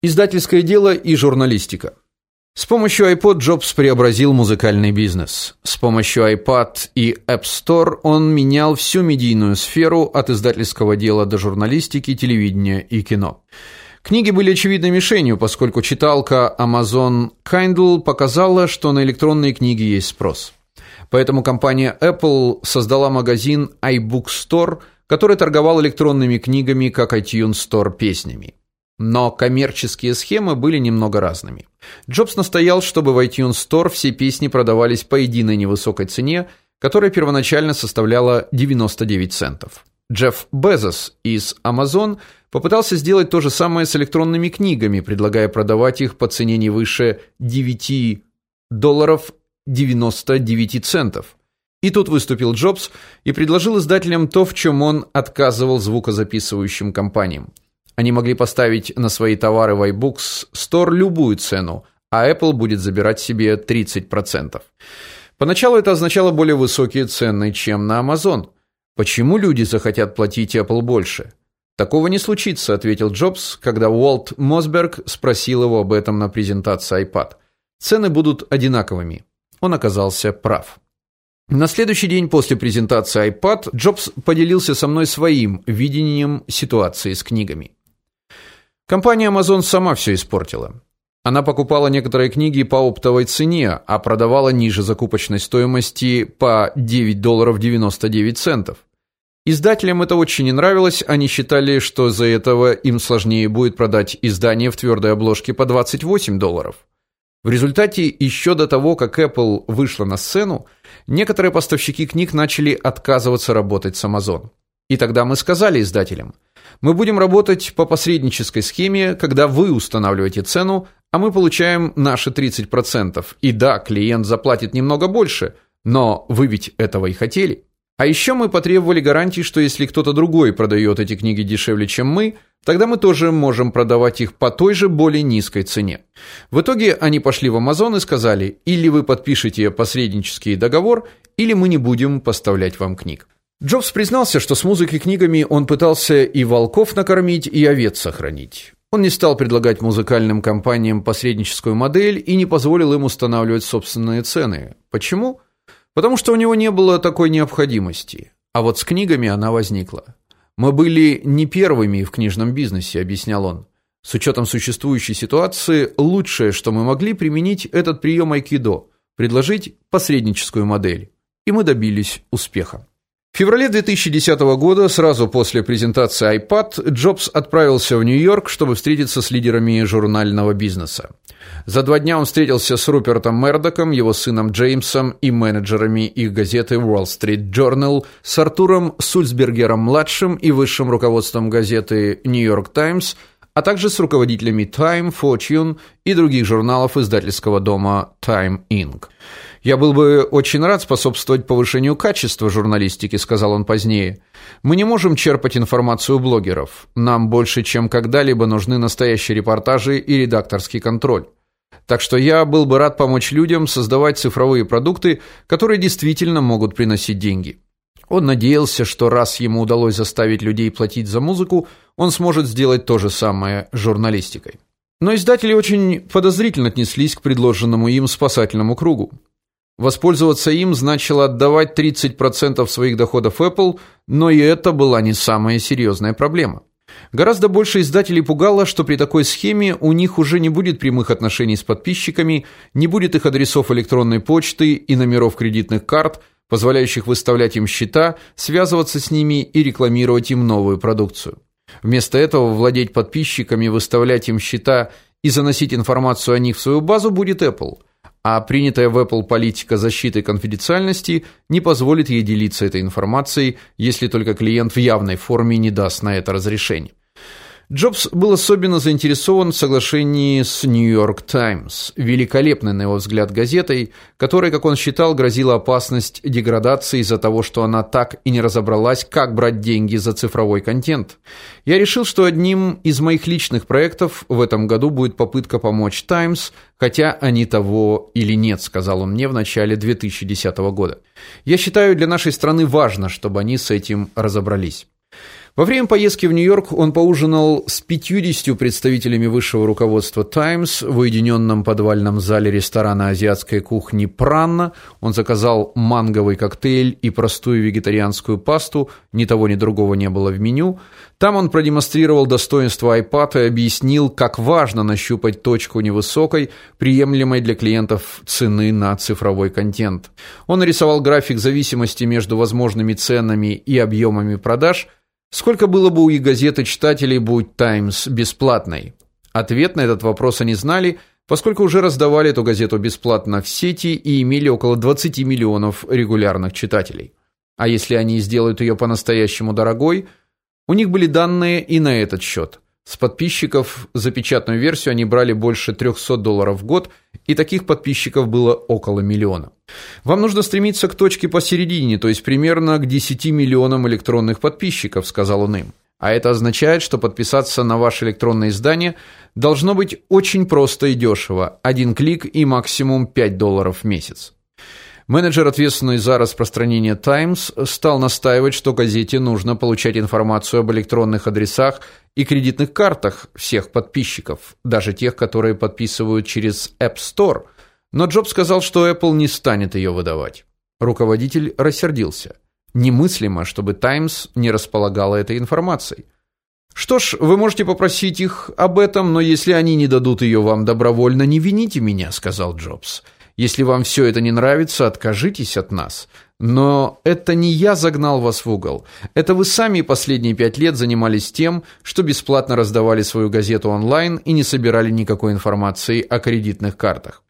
Издательское дело и журналистика. С помощью iPod Джобс преобразил музыкальный бизнес. С помощью iPad и App Store он менял всю медийную сферу от издательского дела до журналистики, телевидения и кино. Книги были очевидной мишенью, поскольку читалка Amazon Kindle показала, что на электронные книги есть спрос. Поэтому компания Apple создала магазин iBook Store, который торговал электронными книгами, как iTunes Store песнями. Но коммерческие схемы были немного разными. Джобс настоял, чтобы в iTunes Store все песни продавались по единой невысокой цене, которая первоначально составляла 99 центов. Джефф Безос из Amazon попытался сделать то же самое с электронными книгами, предлагая продавать их по цене не выше 9 долларов 99 центов. И тут выступил Джобс и предложил издателям то, в чем он отказывал звукозаписывающим компаниям. Они могли поставить на свои товары в iBooks Store любую цену, а Apple будет забирать себе 30%. Поначалу это означало более высокие цены, чем на Amazon. Почему люди захотят платить Apple больше? Такого не случится, ответил Джобс, когда Уолт Мосберг спросил его об этом на презентации iPad. Цены будут одинаковыми. Он оказался прав. На следующий день после презентации iPad Джобс поделился со мной своим видением ситуации с книгами. Компания Amazon сама все испортила. Она покупала некоторые книги по оптовой цене, а продавала ниже закупочной стоимости по 9 долларов 99 центов. Издателям это очень не нравилось, они считали, что за этого им сложнее будет продать издание в твердой обложке по 28 долларов. В результате еще до того, как Apple вышла на сцену, некоторые поставщики книг начали отказываться работать с Amazon. И тогда мы сказали издателям: мы будем работать по посреднической схеме, когда вы устанавливаете цену, а мы получаем наши 30%. И да, клиент заплатит немного больше, но вы ведь этого и хотели. А еще мы потребовали гарантии, что если кто-то другой продает эти книги дешевле, чем мы, тогда мы тоже можем продавать их по той же более низкой цене. В итоге они пошли в Amazon и сказали: "Или вы подпишете посреднический договор, или мы не будем поставлять вам книг". Джобс признался, что с музыкой и книгами он пытался и волков накормить, и овец сохранить. Он не стал предлагать музыкальным компаниям посредническую модель и не позволил им устанавливать собственные цены. Почему? Потому что у него не было такой необходимости. А вот с книгами она возникла. Мы были не первыми в книжном бизнесе, объяснял он. С учетом существующей ситуации, лучшее, что мы могли применить этот прием айкидо предложить посредническую модель. И мы добились успеха. В феврале 2010 года, сразу после презентации iPad, Джобс отправился в Нью-Йорк, чтобы встретиться с лидерами журнального бизнеса. За два дня он встретился с Рупертом Мердоком, его сыном Джеймсом и менеджерами их газеты Wall Street Journal, с Артуром Сульцбергером-младшим и высшим руководством газеты New York Times, а также с руководителями Time, Fortune и других журналов издательского дома Time Inc. Я был бы очень рад способствовать повышению качества журналистики, сказал он позднее. Мы не можем черпать информацию у блогеров. Нам больше, чем когда-либо нужны настоящие репортажи и редакторский контроль. Так что я был бы рад помочь людям создавать цифровые продукты, которые действительно могут приносить деньги. Он надеялся, что раз ему удалось заставить людей платить за музыку, он сможет сделать то же самое с журналистикой. Но издатели очень подозрительно отнеслись к предложенному им спасательному кругу. Воспользоваться им значило отдавать 30% своих доходов Apple, но и это была не самая серьезная проблема. Гораздо больше издателей пугало, что при такой схеме у них уже не будет прямых отношений с подписчиками, не будет их адресов электронной почты и номеров кредитных карт, позволяющих выставлять им счета, связываться с ними и рекламировать им новую продукцию. Вместо этого владеть подписчиками, выставлять им счета и заносить информацию о них в свою базу будет Apple а принятая в Apple политика защиты конфиденциальности не позволит ей делиться этой информацией, если только клиент в явной форме не даст на это разрешение. Джобс был особенно заинтересован в соглашении с York Times, великолепной на его взгляд газетой, которой, как он считал, грозила опасность деградации из-за того, что она так и не разобралась, как брать деньги за цифровой контент. Я решил, что одним из моих личных проектов в этом году будет попытка помочь Times, хотя они того или нет, сказал он мне в начале 2010 года. Я считаю, для нашей страны важно, чтобы они с этим разобрались. Во время поездки в Нью-Йорк он поужинал с 50 представителями высшего руководства Times в уединенном подвальном зале ресторана азиатской кухни Пранна. Он заказал манговый коктейль и простую вегетарианскую пасту, ни того ни другого не было в меню. Там он продемонстрировал достоинства iPad и объяснил, как важно нащупать точку невысокой, приемлемой для клиентов цены на цифровой контент. Он нарисовал график зависимости между возможными ценами и объемами продаж – Сколько было бы у их газеты читателей, будь Times бесплатной? Ответ на этот вопрос они знали, поскольку уже раздавали эту газету бесплатно в сети и имели около 20 миллионов регулярных читателей. А если они сделают ее по-настоящему дорогой, у них были данные и на этот счет. С подписчиков за печатную версию они брали больше 300 долларов в год, и таких подписчиков было около миллиона. Вам нужно стремиться к точке посередине, то есть примерно к 10 миллионам электронных подписчиков, сказал он им. А это означает, что подписаться на ваше электронное издание должно быть очень просто и дешево. Один клик и максимум 5 долларов в месяц. Менеджер, ответственный за распространение Times, стал настаивать, что газете нужно получать информацию об электронных адресах и кредитных картах всех подписчиков, даже тех, которые подписывают через App Store. Но Джобс сказал, что Apple не станет ее выдавать. Руководитель рассердился. Немыслимо, чтобы Times не располагала этой информацией. Что ж, вы можете попросить их об этом, но если они не дадут ее вам добровольно, не вините меня, сказал Джобс. Если вам все это не нравится, откажитесь от нас. Но это не я загнал вас в угол. Это вы сами последние пять лет занимались тем, что бесплатно раздавали свою газету онлайн и не собирали никакой информации о кредитных картах.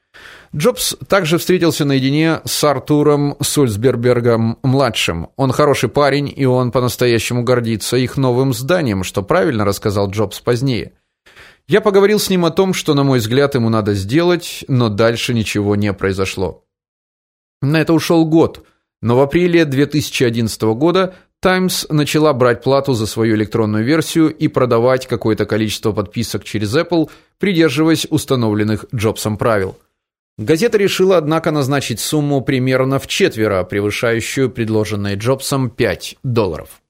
Джобс также встретился наедине с Артуром Сульцбергом младшим. Он хороший парень, и он по-настоящему гордится их новым зданием, что правильно рассказал Джобс позднее. Я поговорил с ним о том, что, на мой взгляд, ему надо сделать, но дальше ничего не произошло. На это ушел год, но в апреле 2011 года Times начала брать плату за свою электронную версию и продавать какое-то количество подписок через Apple, придерживаясь установленных Джобсом правил. Газета решила однако назначить сумму примерно в четверо превышающую предложенные Джобсом 5 долларов.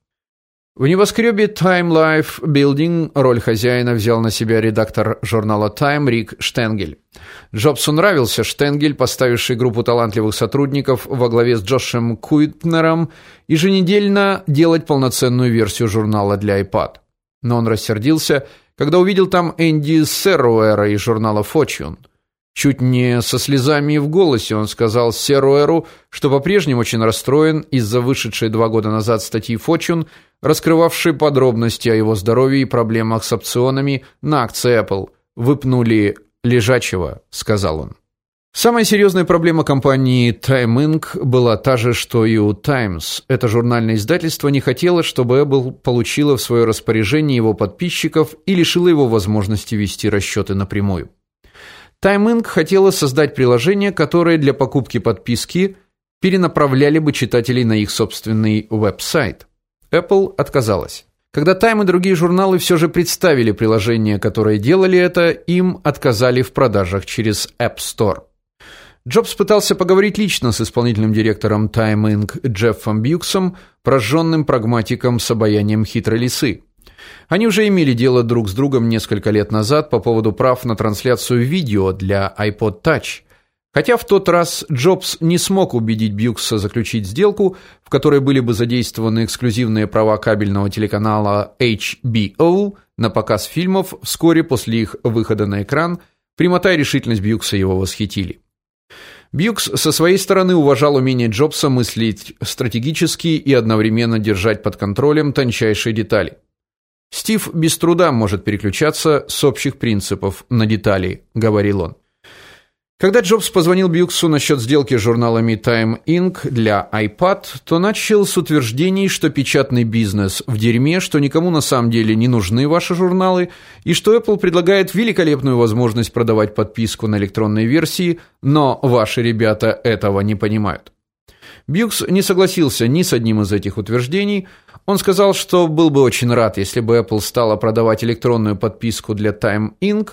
В небоскребе Time Life Building роль хозяина взял на себя редактор журнала Time Рик Штенгель. Джобсу нравился Штенгель, поставивший группу талантливых сотрудников во главе с Джошем Куитнером еженедельно делать полноценную версию журнала для iPad. Но он рассердился, когда увидел там Энди Серруэра из журнала Fortune. Чуть не со слезами в голосе он сказал Серуэру, что по-прежнему очень расстроен из-за вышедшей два года назад статьи Fortune, раскрывавшей подробности о его здоровье и проблемах с опционами на акции Apple. Выпнули лежачего, сказал он. Самая серьезная проблема компании Time Inc. была та же, что и у Times. Это журнальное издательство не хотело, чтобы Apple получила в свое распоряжение его подписчиков и лишило его возможности вести расчеты напрямую. Time Inc. хотела создать приложение, которое для покупки подписки перенаправляли бы читателей на их собственный веб-сайт. Apple отказалась. Когда Time и другие журналы все же представили приложение, которое делали это, им отказали в продажах через App Store. Джобс пытался поговорить лично с исполнительным директором Time Inc. Джеффом Бьюксом, прожженным прагматиком с обаянием хитрой лисы. Они уже имели дело друг с другом несколько лет назад по поводу прав на трансляцию видео для iPod Touch. Хотя в тот раз Джобс не смог убедить Бьюкса заключить сделку, в которой были бы задействованы эксклюзивные права кабельного телеканала HBO на показ фильмов вскоре после их выхода на экран, прямота решительность Бьюкса его восхитили. Бьюкс со своей стороны уважал умение Джобса мыслить стратегически и одновременно держать под контролем тончайшие детали. Стив без труда может переключаться с общих принципов на детали, говорил он. Когда Джобс позвонил Бьюксу насчет сделки с журналами Time Inc. для iPad, то начал с утверждений, что печатный бизнес в дерьме, что никому на самом деле не нужны ваши журналы, и что Apple предлагает великолепную возможность продавать подписку на электронные версии, но ваши ребята этого не понимают. Бьюкс не согласился ни с одним из этих утверждений. Он сказал, что был бы очень рад, если бы Apple стала продавать электронную подписку для Time Inc.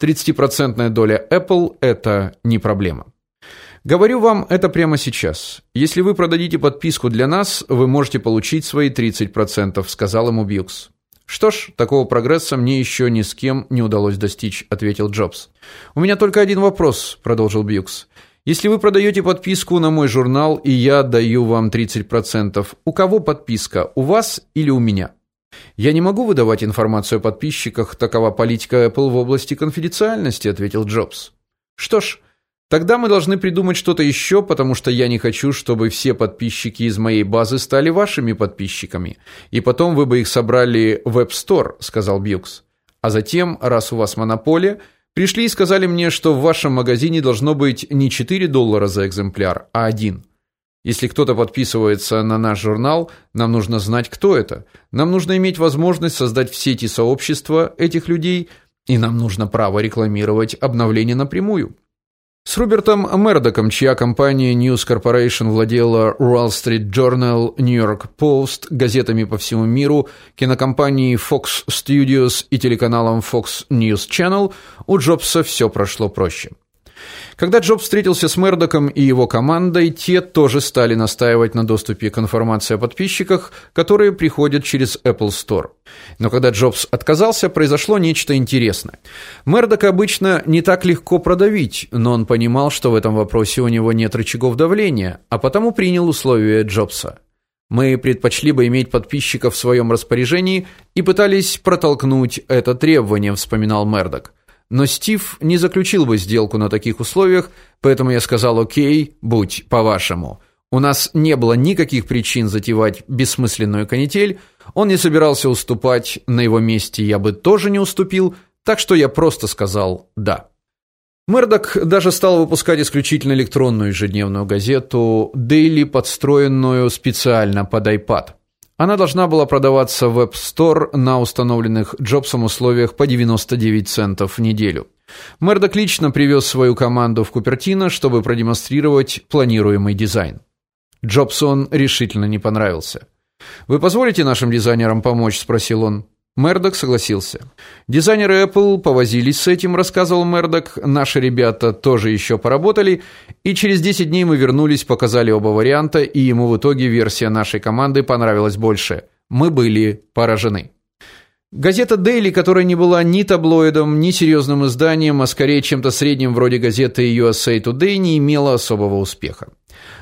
30% доля Apple это не проблема. Говорю вам это прямо сейчас. Если вы продадите подписку для нас, вы можете получить свои 30%, сказал ему Бьюкс. Что ж, такого прогресса мне еще ни с кем не удалось достичь, ответил Джобс. У меня только один вопрос, продолжил Бьюкс. Если вы продаете подписку на мой журнал, и я даю вам 30%, у кого подписка? У вас или у меня? Я не могу выдавать информацию о подписчиках, такова политика Apple в области конфиденциальности, ответил Джобс. Что ж, тогда мы должны придумать что-то еще, потому что я не хочу, чтобы все подписчики из моей базы стали вашими подписчиками, и потом вы бы их собрали в App Store, сказал Бьюкс. А затем, раз у вас монополия, Пришли и сказали мне, что в вашем магазине должно быть не 4 доллара за экземпляр, а один. Если кто-то подписывается на наш журнал, нам нужно знать, кто это. Нам нужно иметь возможность создать в сети сообщества этих людей, и нам нужно право рекламировать обновления напрямую. С Робертом Мердоком, чья компания News Corporation владела Wall Street Journal, New York Post, газетами по всему миру, кинокомпанией Fox Studios и телеканалом Fox News Channel, у Джобса все прошло проще. Когда Джобс встретился с Мердоком и его командой, те тоже стали настаивать на доступе к информации о подписчиках, которые приходят через Apple Store. Но когда Джобс отказался, произошло нечто интересное. Мердока обычно не так легко продавить, но он понимал, что в этом вопросе у него нет рычагов давления, а потому принял условия Джобса. Мы предпочли бы иметь подписчиков в своем распоряжении и пытались протолкнуть это требование, вспоминал Мердок. Но Стив не заключил бы сделку на таких условиях, поэтому я сказал: "О'кей, будь по-вашему". У нас не было никаких причин затевать бессмысленную канитель. Он не собирался уступать, на его месте я бы тоже не уступил, так что я просто сказал: "Да". Мердок даже стал выпускать исключительно электронную ежедневную газету Daily, подстроенную специально под iPad. Она должна была продаваться в App Store на установленных Джобсом условиях по 99 центов в неделю. Мердок лично привез свою команду в Купертино, чтобы продемонстрировать планируемый дизайн. Джобсу он решительно не понравился. Вы позволите нашим дизайнерам помочь, спросил он. Мердок согласился. Дизайнеры Apple повозились с этим, рассказывал Мердок. Наши ребята тоже еще поработали, и через 10 дней мы вернулись, показали оба варианта, и ему в итоге версия нашей команды понравилась больше. Мы были поражены. Газета Daily, которая не была ни таблоидом, ни серьезным изданием, а скорее чем-то средним вроде газеты USA Today, не имела особого успеха.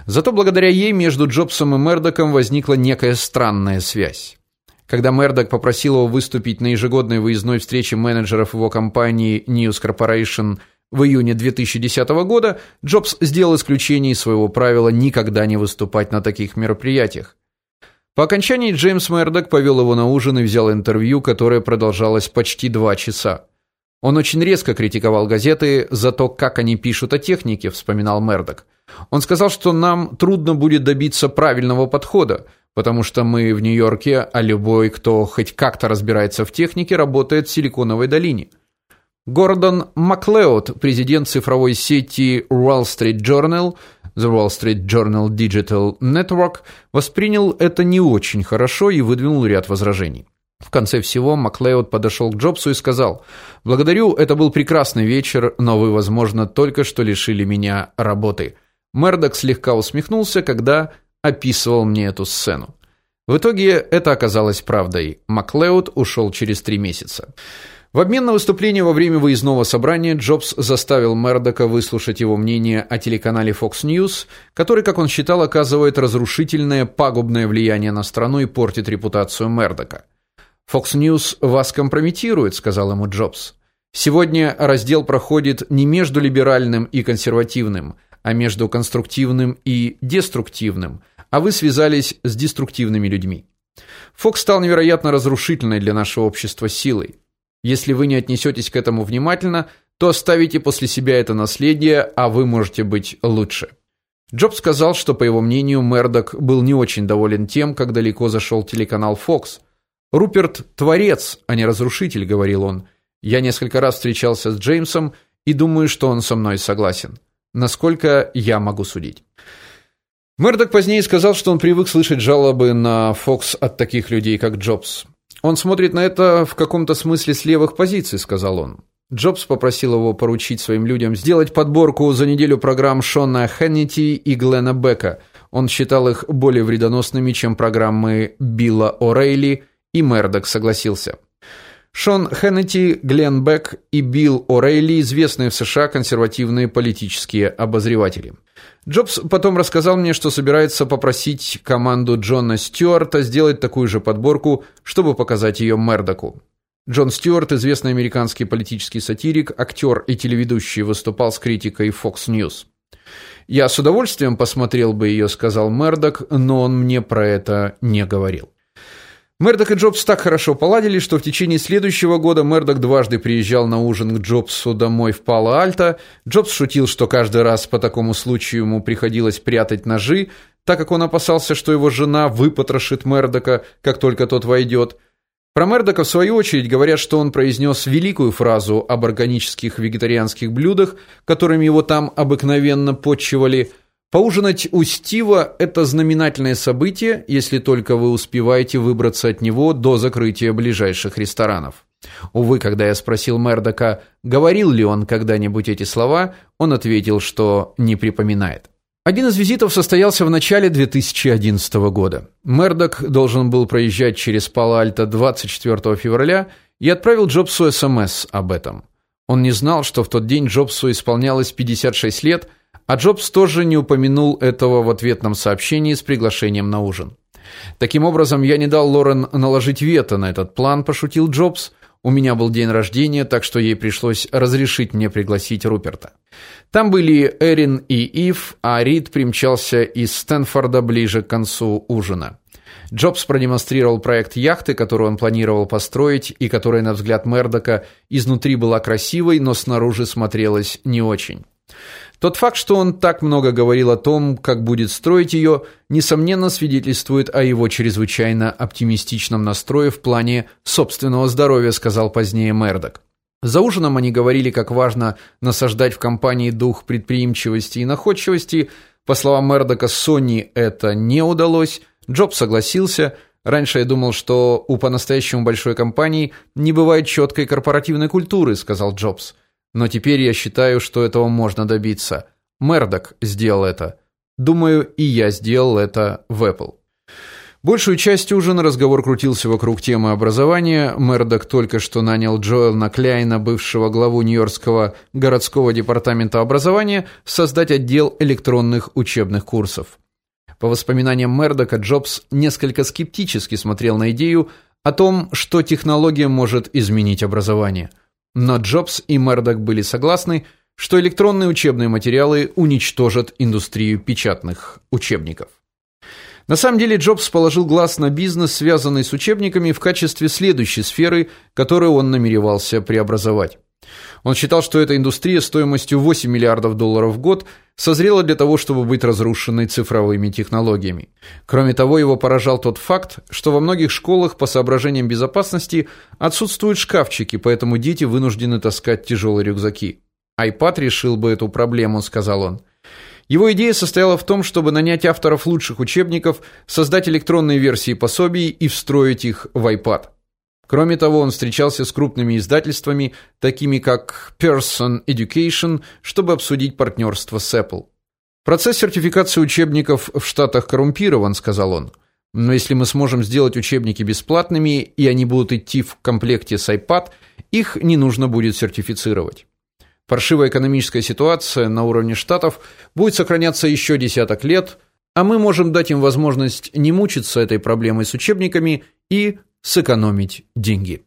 Зато благодаря ей между Джобсом и Мердоком возникла некая странная связь. Когда Мердок попросил его выступить на ежегодной выездной встрече менеджеров его компании News Corporation в июне 2010 года, Джобс сделал исключение из своего правила никогда не выступать на таких мероприятиях. По окончании Джеймс Мердок повел его на ужин и взял интервью, которое продолжалось почти два часа. Он очень резко критиковал газеты за то, как они пишут о технике, вспоминал Мердок. Он сказал, что нам трудно будет добиться правильного подхода, потому что мы в Нью-Йорке, а любой, кто хоть как-то разбирается в технике, работает в Силиконовой долине. Гордон Маклеод, президент цифровой сети Wall Street Journal, The Wall Street Journal Digital Network, воспринял это не очень хорошо и выдвинул ряд возражений. В конце всего Маклеод подошел к Джобсу и сказал: "Благодарю, это был прекрасный вечер, но вы, возможно, только что лишили меня работы". Мердок слегка усмехнулся, когда описывал мне эту сцену. В итоге это оказалось правдой. Маклеод ушел через три месяца. В обмен на выступление во время выездного собрания Джобс заставил Мердока выслушать его мнение о телеканале Fox News, который, как он считал, оказывает разрушительное, пагубное влияние на страну и портит репутацию Мердока. Fox News вас компрометирует, сказал ему Джобс. Сегодня раздел проходит не между либеральным и консервативным, а между конструктивным и деструктивным, а вы связались с деструктивными людьми. Фокс стал невероятно разрушительной для нашего общества силой. Если вы не отнесетесь к этому внимательно, то оставите после себя это наследие, а вы можете быть лучше. Джобс сказал, что по его мнению Мердок был не очень доволен тем, как далеко зашел телеканал Fox. Руперт творец, а не разрушитель, говорил он. Я несколько раз встречался с Джеймсом и думаю, что он со мной согласен насколько я могу судить. Мердок позднее сказал, что он привык слышать жалобы на Fox от таких людей, как Джобс. Он смотрит на это в каком-то смысле с левых позиций, сказал он. Джобс попросил его поручить своим людям сделать подборку за неделю программ Шона Хеннити и Глена Бека. Он считал их более вредоносными, чем программы Билла О'Рейли, и Мердок согласился. Шон Хеннити, Глен Бек и Билл О'Рейли известные в США консервативные политические обозреватели. Джобс потом рассказал мне, что собирается попросить команду Джона Стюарта сделать такую же подборку, чтобы показать ее Мердоку. Джон Стюарт, известный американский политический сатирик, актер и телеведущий, выступал с критикой Fox News. Я с удовольствием посмотрел бы ее», — сказал Мердок, но он мне про это не говорил. Мердок и Джобс так хорошо поладили, что в течение следующего года Мердок дважды приезжал на ужин к Джобсу домой в Пало-Альто. Джобс шутил, что каждый раз по такому случаю ему приходилось прятать ножи, так как он опасался, что его жена выпотрошит Мердока, как только тот войдет. Про Мердока в свою очередь говорят, что он произнес великую фразу об органических вегетарианских блюдах, которыми его там обыкновенно подчивали. Поужинать у Стива это знаменательное событие, если только вы успеваете выбраться от него до закрытия ближайших ресторанов. Увы, когда я спросил Мердока, говорил ли он когда-нибудь эти слова, он ответил, что не припоминает. Один из визитов состоялся в начале 2011 года. Мердок должен был проезжать через Пало-Альто 24 февраля и отправил Джобсу СМС об этом. Он не знал, что в тот день Джобсу исполнялось 56 лет, а Джобс тоже не упомянул этого в ответном сообщении с приглашением на ужин. Таким образом, я не дал Лорен наложить вето на этот план, пошутил Джобс. У меня был день рождения, так что ей пришлось разрешить мне пригласить Руперта. Там были Эрин и Ив, а Рид примчался из Стэнфорда ближе к концу ужина. Джобс продемонстрировал проект яхты, которую он планировал построить и которая, на взгляд Мердока, изнутри была красивой, но снаружи смотрелась не очень. Тот факт, что он так много говорил о том, как будет строить ее, несомненно свидетельствует о его чрезвычайно оптимистичном настрое в плане собственного здоровья, сказал позднее Мердок. За ужином они говорили, как важно насаждать в компании дух предприимчивости и находчивости. По словам Мердока, Sony это не удалось. Джобс согласился. Раньше я думал, что у по-настоящему большой компании не бывает четкой корпоративной культуры, сказал Джобс. Но теперь я считаю, что этого можно добиться. Мердок сделал это. Думаю, и я сделал это в Apple. Большую часть ужина разговор крутился вокруг темы образования. Мердок только что нанял Джоэлна Кляйна, бывшего главу Нью-Йоркского городского департамента образования, создать отдел электронных учебных курсов. По воспоминаниям Мердока, Джобс несколько скептически смотрел на идею о том, что технология может изменить образование – но Джобс и Мердок были согласны, что электронные учебные материалы уничтожат индустрию печатных учебников. На самом деле Джобс положил глаз на бизнес, связанный с учебниками, в качестве следующей сферы, которую он намеревался преобразовать. Он считал, что эта индустрия стоимостью 8 миллиардов долларов в год созрела для того, чтобы быть разрушенной цифровыми технологиями. Кроме того, его поражал тот факт, что во многих школах по соображениям безопасности отсутствуют шкафчики, поэтому дети вынуждены таскать тяжелые рюкзаки. iPad решил бы эту проблему, сказал он. Его идея состояла в том, чтобы нанять авторов лучших учебников, создать электронные версии пособий и встроить их в iPad. Кроме того, он встречался с крупными издательствами, такими как Pearson Education, чтобы обсудить партнерство с Apple. Процесс сертификации учебников в Штатах коррумпирован, сказал он. Но если мы сможем сделать учебники бесплатными, и они будут идти в комплекте с iPad, их не нужно будет сертифицировать. Паршивая экономическая ситуация на уровне штатов будет сохраняться еще десяток лет, а мы можем дать им возможность не мучиться этой проблемой с учебниками и сэкономить деньги.